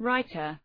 writer